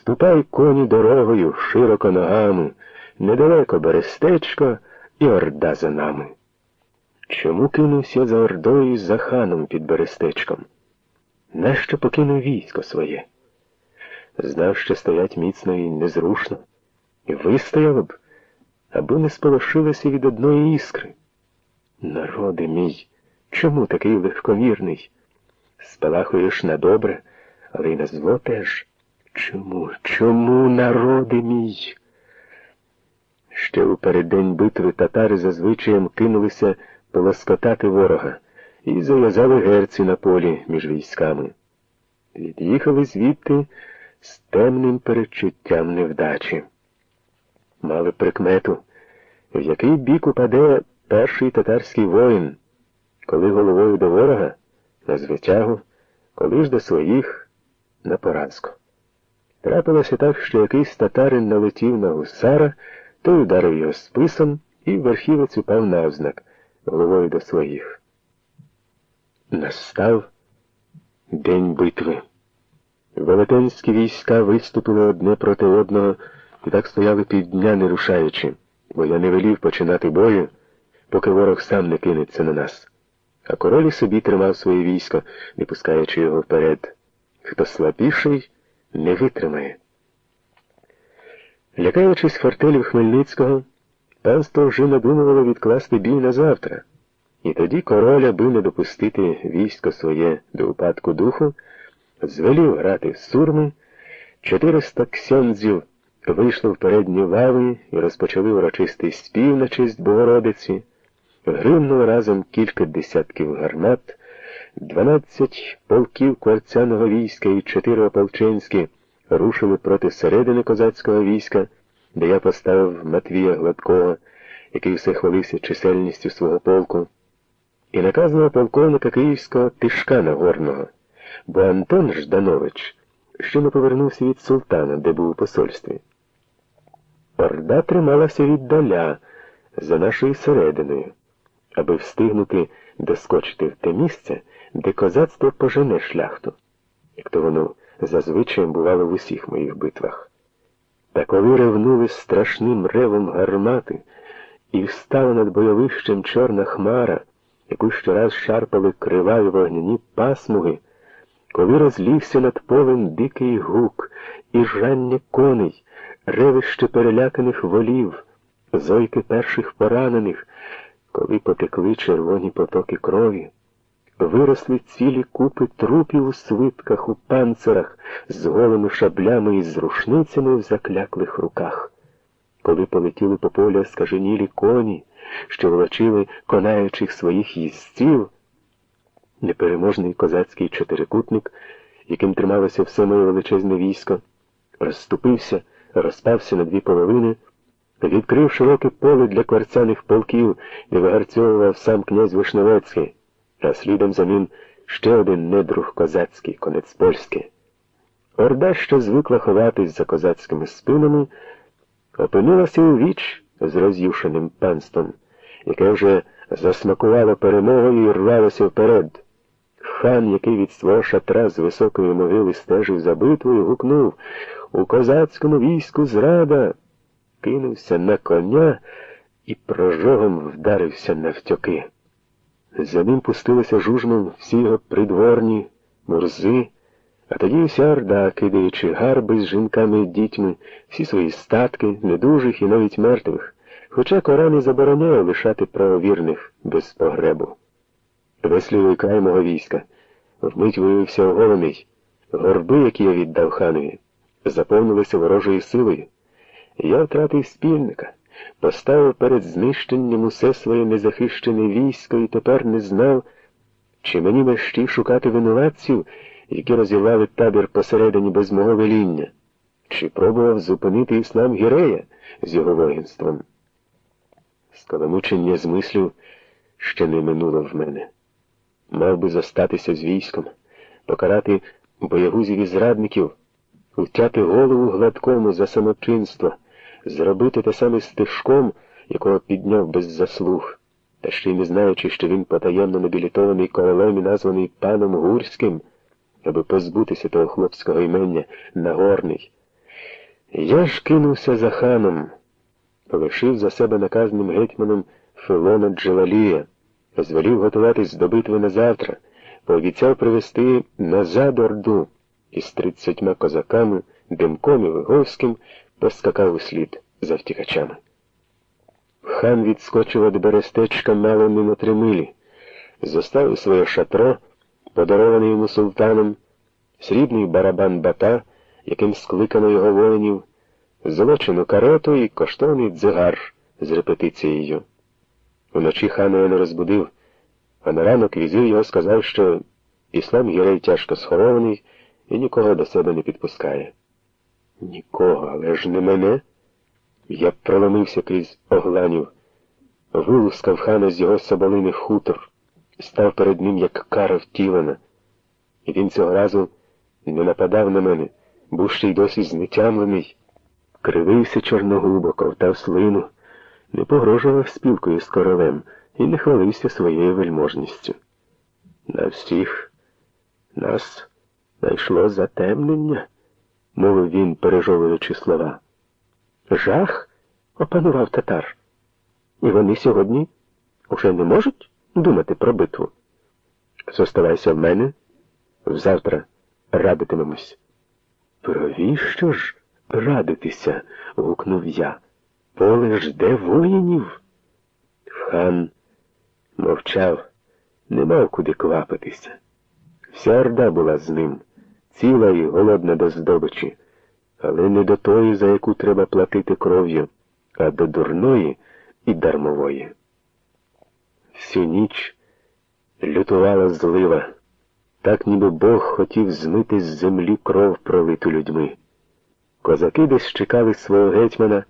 Ступай коні дорогою, широко ногами, недалеко берестечко і орда за нами. Чому кинувся за ордою за ханом під берестечком? Нащо покинув військо своє? Знав, що стоять міцно і незрушно, і вистояв б, аби не сполошилося від одної іскри. Народи мій, чому такий легковірний? Спалахуєш на добре, але й на зло теж. Чому, чому, народи мій? Ще у переддень битви татари зазвичаєм кинулися полоскотати ворога і зав'язали герці на полі між військами. Від'їхали звідти з темним перечуттям невдачі. Мали прикмету, в який бік упаде перший татарський воїн, коли головою до ворога на звитягу, коли ж до своїх на поразку. Трапилося так, що якийсь татарин налетів на гусара, той ударив його списом, і верхівець упав навзнак головою до своїх. Настав день битви. Велетенські війська виступили одне проти одного і так стояли півдня не рушаючи, бо я не велів починати бою, поки ворог сам не кинеться на нас. А король собі тримав своє військо, не пускаючи його вперед. Хто слабіший, не витримає. Лякаючись фортелів Хмельницького, панство вже надумувало відкласти бій на завтра, і тоді король, аби не допустити військо своє до упадку духу, звелів грати в сурми, чотириста ксьонзів вийшло в передні лави і розпочали урочистий спів на честь Богородиці, гримнуло разом кілька десятків гармат, дванадцять полків кварцяного війська і чотири ополченські рушили проти середини козацького війська, де я поставив Матвія Гладкого, який все хвалився чисельністю свого полку, і наказного полковника київського Тишка Нагорного, бо Антон Жданович ще не повернувся від султана, де був у посольстві. Орда трималася віддаля за нашою серединою, аби встигнути доскочити в те місце, де козацтво пожене шляхту, як то воно зазвичай бувало в усіх моїх битвах. Та коли ревнули страшним ревом гармати, і встала над бойовищем чорна хмара, яку щораз шарпали криваві вогняні пасмуги, коли розлігся над полем дикий гук і жання коней, ревище переляканих волів, зойки перших поранених, коли потекли червоні потоки крові, виросли цілі купи трупів у свитках, у панцирах, з голими шаблями і з рушницями в закляклих руках, коли полетіли по полю скаженілі коні, що волочили конаючих своїх їздців, непереможний козацький чотирикутник, яким трималося все моє величезне військо, розступився, розпався на дві половини, відкрив широке поле для кварцяних полків, де вигарцьовував сам князь Вишневецький, а слідом за ним ще один недруг козацький, конець польський. Орда, що звикла ховатись за козацькими спинами, опинилася у віч з роз'юшеним панством, яке вже засмакувало перемогою і рвалося вперед. Хан, який від свого шатра з високої могили стежив за битвою, гукнув у козацькому війську зрада, кинувся на коня і прожогом вдарився навтьоки. За ним пустилися жужмом всі його придворні, мурзи, а тоді вся орда, кидаючи гарби з жінками і дітьми, всі свої статки, недужих і навіть мертвих, хоча Коран забороняє лишати правовірних без погребу. Лівий край мого війська вмить виявився оголений, горби, які я віддав ханові, заповнилися ворожою силою. Я втратив спільника, поставив перед знищенням усе своє незахищене військо і тепер не знав, чи мені мещі шукати винуватців, які розірвали табір посередині без мого веління, чи пробував зупинити іслам Гірея з його воїнством. Скаломучення змислю ще не минуло в мене. Мав би зостатися з військом, покарати боягузів і зрадників, втяти голову гладкому за самочинство, зробити те саме стежком, якого підняв без заслуг, та ще й не знаючи, що він потаємно набілітований королем і названий паном Гурським, аби позбутися того хлопського імення Нагорний, Я ж кинувся за ханом, полишив за себе наказним гетьманом Филона Джелалія, звелів готуватись до битви на завтра, пообіцяв привезти назад Орду із тридцятьма козаками, димком і Виговським поскакав услід за втікачами. Хан відскочив від берестечка мало на три милі, зоставив своє шатро, подарований йому султаном, срібний барабан бата, яким скликано його воїнів, золочену карету і коштовний дзигар з репетицією. Вночі хана я не розбудив, а на ранок візир його сказав, що іслам гірей тяжко схований і нікого до себе не підпускає. Нікого, але ж не мене. Я проломився крізь огланів, вилускав хана з його соболиних хутор, став перед ним, як кара втілена. І він цього разу не нападав на мене, був ще й досі знетямлений, кривився чорногубо, ковтав слину, не погрожував спілкою з королем і не хвалився своєю вельможністю. На всіх нас знайшло затемнення, мовив він, пережовуючи слова. Жах опанував татар. І вони сьогодні уже не можуть думати про битву. Зоставайся в мене, завтра радитимемось. Провіщо ж радитися? гукнув я. Поле жде воїнів. Хан мовчав, не мав куди квапитися. Вся орда була з ним, ціла і голодна до здобичі але не до тої, за яку треба платити кров'ю, а до дурної і дармової. Всю ніч лютувала злива, так ніби Бог хотів змити з землі кров пролиту людьми. Козаки десь чекали свого гетьмана.